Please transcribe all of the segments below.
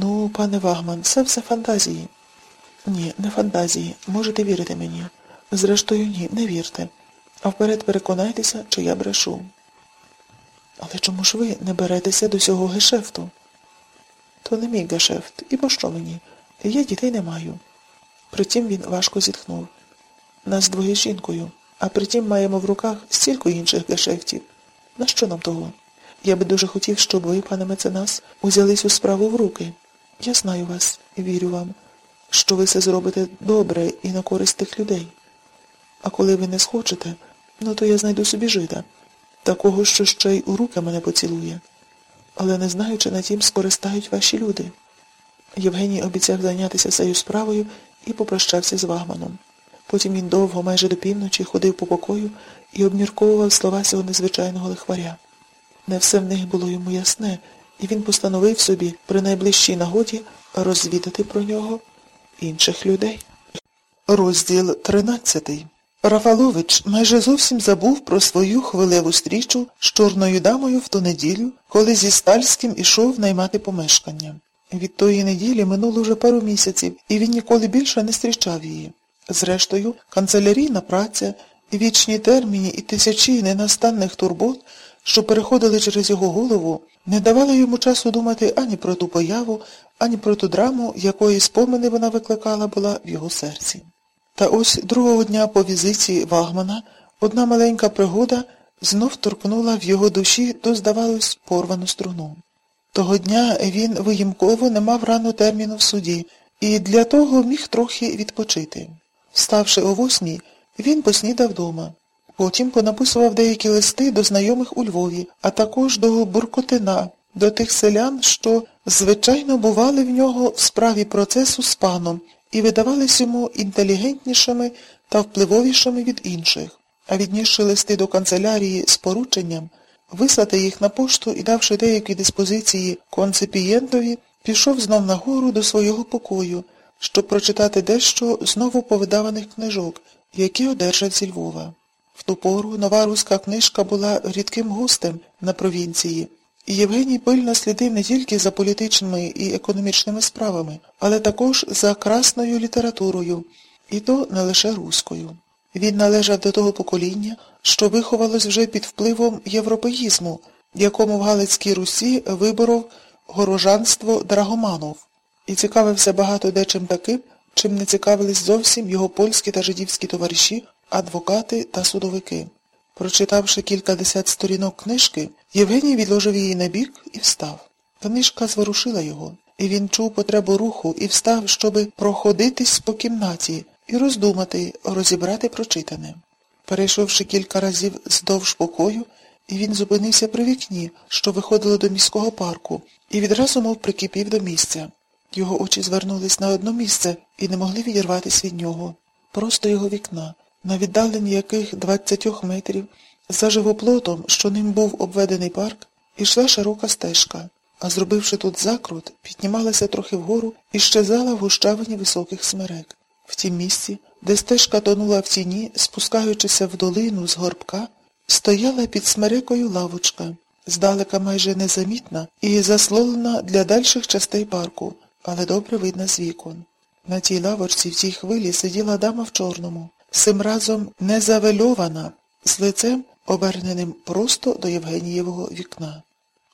Ну, пане Вагман, це все фантазії. Ні, не фантазії. Можете вірити мені. Зрештою, ні, не вірте. А вперед переконайтеся, чи я брешу. Але чому ж ви не беретеся до цього гешефту? То не мій гешефт. І пощо мені? Я дітей не маю. Притім він важко зітхнув. Нас двоє з жінкою, а притім маємо в руках стільки інших гешефтів. На що нам того? Я би дуже хотів, щоб ви, пане меценас, узяли цю справу в руки. Я знаю вас і вірю вам, що ви все зробите добре і на користь тих людей. А коли ви не схочете, ну то я знайду собі жида, такого, що ще й у руки мене поцілує. Але не знаю, чи на тім скористають ваші люди. Євгеній обіцяв зайнятися цією справою і попрощався з Вагманом. Потім він довго, майже до півночі, ходив по покою і обмірковував слова цього незвичайного лихваря. Не все в них було йому ясне, і він постановив собі при найближчій нагоді розвідати про нього інших людей. Розділ тринадцятий. Рафалович майже зовсім забув про свою хвилеву стрічу з чорною дамою в ту неділю, коли зі Стальським ішов наймати помешкання. Від тої неділі минуло вже пару місяців, і він ніколи більше не зустрічав її. Зрештою, канцелярійна праця, вічні терміни і тисячі ненастанних турбот, що переходили через його голову, не давали йому часу думати ані про ту появу, ані про ту драму, якої спомини вона викликала була в його серці. Та ось другого дня по візиті Вагмана одна маленька пригода знов торкнула в його душі ту, здавалось, порвану струну. Того дня він виїмково не мав рано терміну в суді і для того міг трохи відпочити. Вставши о восьмій, він поснідав дома. Потім понаписував деякі листи до знайомих у Львові, а також до Буркотина, до тих селян, що, звичайно, бували в нього в справі процесу з паном і видавались йому інтелігентнішими та впливовішими від інших, а віднісши листи до канцелярії з порученням, вислати їх на пошту і, давши деякі диспозиції конципієнтові, пішов знов нагору до свого покою, щоб прочитати дещо знову повидаваних книжок, які одержав зі Львова. В ту пору нова руська книжка була рідким гостем на провінції, і Євгеній пильно слідив не тільки за політичними і економічними справами, але також за красною літературою, і то не лише руською. Він належав до того покоління, що виховалось вже під впливом європеїзму, якому в Галицькій Русі виборов горожанство Драгоманов, і цікавився багато дечим таким, чим не цікавились зовсім його польські та жидівські товариші, адвокати та судовики. Прочитавши кількадесят сторінок книжки, Євгеній відложив її на бік і встав. Книжка зворушила його, і він чув потребу руху і встав, щоби проходитись по кімнаті і роздумати, розібрати прочитане. Перейшовши кілька разів здовж покою, він зупинився при вікні, що виходило до міського парку, і відразу мов прикипів до місця. Його очі звернулись на одно місце і не могли відірватися від нього. Просто його вікна на віддаленні яких двадцятьох метрів, за живоплотом, що ним був обведений парк, ішла широка стежка, а зробивши тут закрут, піднімалася трохи вгору і щезала в гущавині високих смерек. В тім місці, де стежка тонула в тіні, спускаючися в долину з горбка, стояла під смерекою лавочка, здалека майже незамітна і заслолена для дальших частей парку, але добре видна з вікон. На тій лавочці в тій хвилі сиділа дама в чорному цим разом не завельована, з лицем, оберненим просто до Євгенієвого вікна.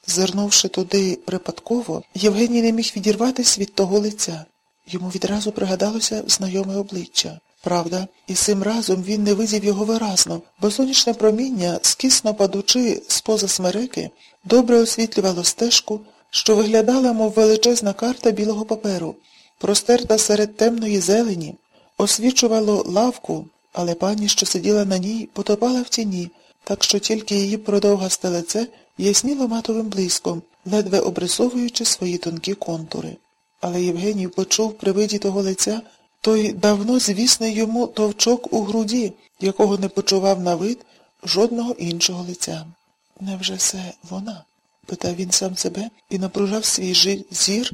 Зернувши туди припадково, Євгеній не міг відірватися від того лиця. Йому відразу пригадалося знайоме обличчя. Правда, і цим разом він не видів його виразно, бо сонячне проміння, скісно падучи з поза смереки, добре освітлювало стежку, що виглядала, мов величезна карта білого паперу, простерта серед темної зелені, освічувало лавку, але пані, що сиділа на ній, потопала в тіні, так що тільки її продовгасте лице ясніло матовим блиском, ледве обрисовуючи свої тонкі контури. Але Євгеній почув при виді того лиця той давно звісний йому товчок у груді, якого не почував на вид жодного іншого лиця. Невже це вона? питав він сам себе і напружав свій зір,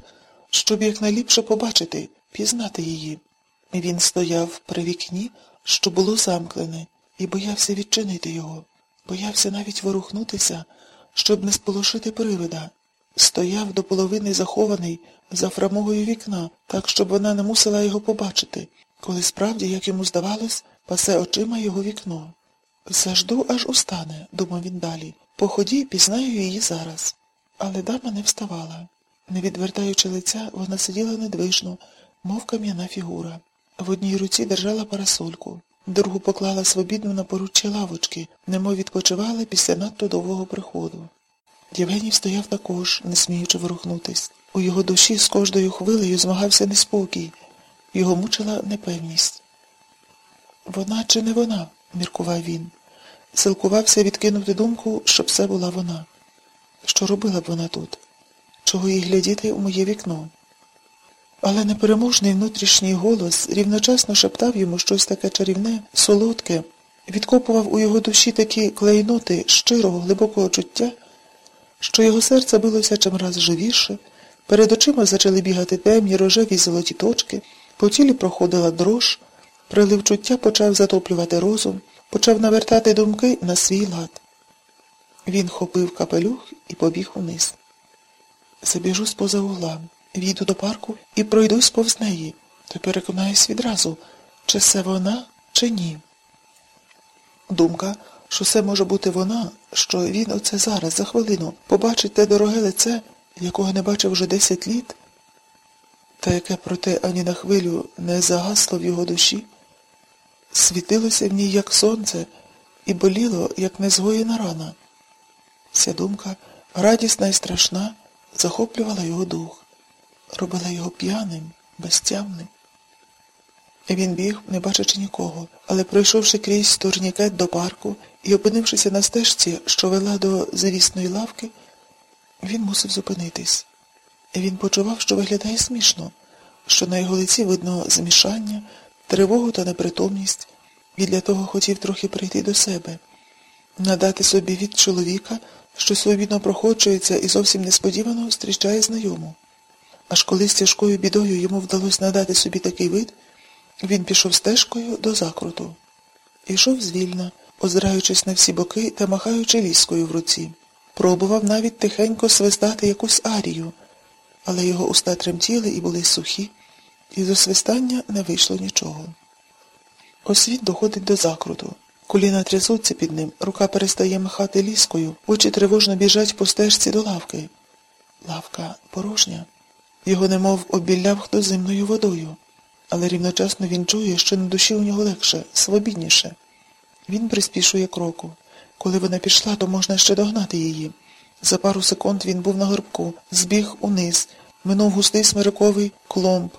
щоб якнайліпше побачити, пізнати її. Він стояв при вікні, що було замкнене, і боявся відчинити його, боявся навіть ворухнутися, щоб не сполошити привида. стояв до половини захований за фрамугою вікна, так, щоб вона не мусила його побачити, коли справді, як йому здавалось, пасе очима його вікно. Зажду, аж устане, думав він далі. По ході пізнаю її зараз. Але дама не вставала. Не відвертаючи лиця, вона сиділа недвижно, мов кам'яна фігура. В одній руці держала парасольку, другу поклала свобідно на поруччя лавочки, немов відпочивала після надто довгого приходу. Євгеній стояв також, не сміючи ворухнутись. У його душі з кожною хвилею змагався неспокій, його мучила непевність. Вона чи не вона? міркував він. Силкувався відкинути думку, що все була вона. Що робила б вона тут? Чого їй глядіти у моє вікно? Але непереможний внутрішній голос рівночасно шептав йому щось таке чарівне, солодке, відкопував у його душі такі клейноти щирого, глибокого чуття, що його серце билося чимраз живіше, перед очима почали бігати темні рожеві золоті точки, по тілі проходила дрож, прилив чуття почав затоплювати розум, почав навертати думки на свій лад. Він хопив капелюх і побіг униз. Забіжу споза угла, війду до парку і пройдусь повз неї, то переконаюсь відразу, чи це вона, чи ні. Думка, що це може бути вона, що він оце зараз, за хвилину, побачить те дороге лице, якого не бачив вже десять літ, та яке, проте, ані на хвилю не загасло в його душі, світилося в ній, як сонце, і боліло, як незгоєна рана. Ця думка, радісна і страшна, захоплювала його дух, робила його п'яним, безтямним. Він біг, не бачачи нікого, але пройшовши крізь турнікет до парку і опинившися на стежці, що вела до завісної лавки, він мусив зупинитись. Він почував, що виглядає смішно, що на його лиці видно змішання, тривогу та непритомність, і для того хотів трохи прийти до себе, надати собі від чоловіка, що свобідно проходжується і зовсім несподівано зустрічає знайому. Аж коли з тяжкою бідою йому вдалося надати собі такий вид, він пішов стежкою до закруту. Ішов звільно, озираючись на всі боки та махаючи ліскою в руці. Пробував навіть тихенько свистати якусь арію, але його уста тремтіли і були сухі, і з освистання не вийшло нічого. Ось він доходить до закруту. Коліна трясуться під ним, рука перестає махати ліскою, очі тривожно біжать по стежці до лавки. Лавка порожня. Його немов обіляв хто зимною водою, але рівночасно він чує, що на душі у нього легше, свобідніше. Він приспішує кроку. Коли вона пішла, то можна ще догнати її. За пару секунд він був на горбку, збіг униз, минув густий смириковий кломб,